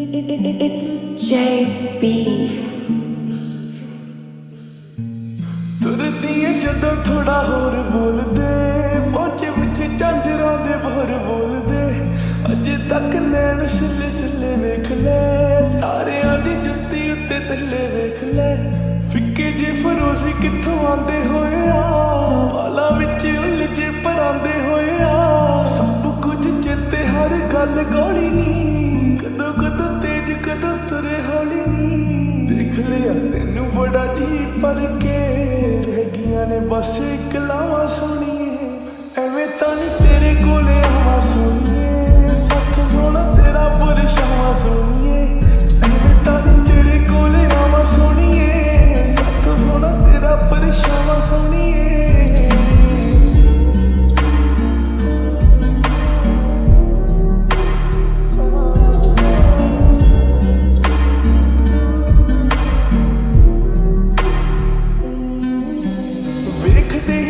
It's JB. ਤੁਰਦੀਆਂ ਜਦੋਂ ਥੋੜਾ ਹੋਰ ਬੋਲਦੇ। ਪਹੁੰਚੇ ਪਿੱਛੇ ਝਾਂਜਰਾਂ ਦੇ ਭੋਰ ਬੋਲਦੇ। ਅਜੇ ਤੱਕ ਨੈਣ ਸਿੱਲੇ ਸਿੱਲੇ ਵੇਖ ਲੈ। ਤਾਰਿਆਂ ਦੀ ਜੁੱਤੀ ਉੱਤੇ ਥੱਲੇ ਵੇਖ ਲੈ। ਫਿੱਕੇ ਜੇ ਫਰੋਜ਼ੀ ਕਿੱਥੋਂ ਆਂਦੇ ਹੋਏ ਆ? ਵਾਲਾਂ ਵਿੱਚ ਉਲਝੇ ਪਰਾਂਦੇ ਹੋਏ ਆ? ਸਭ ਕੁਝ ਚੇਤੇ ਹਰ ਗੱਲ ਗੋਲੀ ਨੀ। ਕਦੋਂ ਕਦੋਂ ਤੇਜ ਕਦੋਂ ਹੌਲੀ ਨਹੀਂ। ਦੇਖ ਲਿਆ ਤੈਨੂੰ ਬੜਾ ਜੀ ਪਰ ਕੇ ਰਹਿ ਗਈਆਂ ਨੇ, ਬਸ ਇੱਕ ਲਾਵਾਂ ਸੋਣੀਏ ਐਵੇਂ ਤਾਂ ਨੀ ਤੇਰੇ ਕੋਲੇ ਆਵਾਂ ਸੋਣੀਏ ਸੱਚ ਸੋਣਾ ਤੇਰਾ ਪਰਛਾਵਾਂ ਸੋਣੀਏ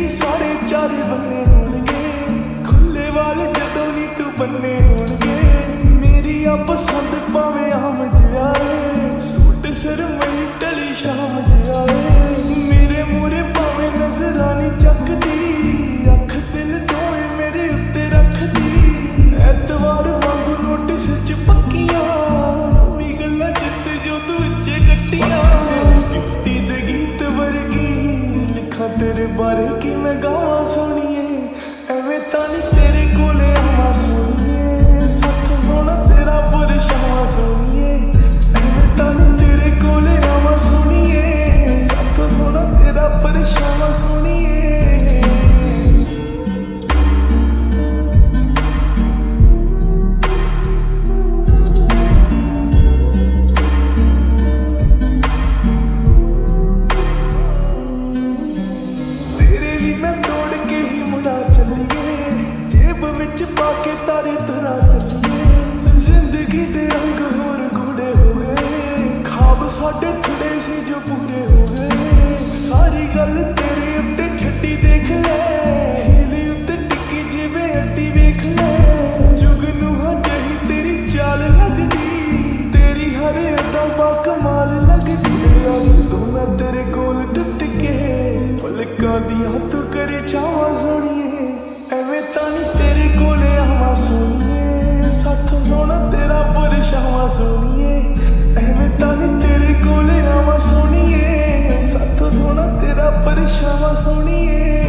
ਹੀ ਸਾਰੇ ਚਾਰੇ ਬੰਨੇ ਹੋਣਗੇ। ਖੁੱਲੇ ਵਾਲ ਜਦੋਂ ਵੀ ਤੂੰ ਬੰਨੇ ਹੋਣਗੇ। ਮੇਰੀ ਆ ਪਸੰਦ ਭਾਵੇਂ ਆਮ ਜਿਆਏ ਸੂਟ ਸਰਮਈ ਟਲੀ ਸ਼ਾਮ ਜਿਆਏ ਮੇਰੇ ਮੂਰੇ ਭਾਵੇਂ ਨਜ਼ਰਾਂ ਨਹੀਂ ਚੱਕਦੀ। ਅੱਖ ਦਿਲ ਦੋਏ ਮੇਰੇ ਉੱਤੇ ਰੱਖਦੀ। ਐਤਵਾਰ ਵਾਂਗੂ ਨੋਟਿਸ ਚ ਪੱਕੀਆਂ। ਵੀ ਗੱਲਾਂ ਚਿੱਤ ਜੋ ਤੂੰ ਉੱਚੇ ਕੱਟੀਆਂ। ਲਿਖਾਂ ਤੇਰੇ ਬਾਰੇ ਕਿਵੇਂ ਮੈਂ ਗਾਵਾਂ ਸੁਣੀਏ ਵਿੱਚ ਕੇ ਤਾਰੇ ਤਰਾ ਚੱਲੀਏ ਜ਼ਿੰਦਗੀ ਦੇ ਰੰਗ ਹੋਰ ਗੂੜੇ ਹੋ ਖਾਬ ਸਾਡੇ ਥੜੇ ਸੀ ਜੋ ਪੂਰੇ ਕੋਲੇ ਆਵਾਂ ਸੋਣੀਏ, ਸੱਚ ਸੋਣਾ, ਤੇਰਾ ਪਰਛਾਵਾਂ ਸੋਣੀਏ। ਐਵੇਂ ਤਾਂ ਨਹੀਂ ਤੇਰੇ ਕੋਲੇ ਆਵਾਂ ਸੋਣੀਏ। ਸੱਚ ਸੋਣਾ, ਤੇਰਾ ਪਰਛਾਵਾਂ ਸੋਣੀਏ।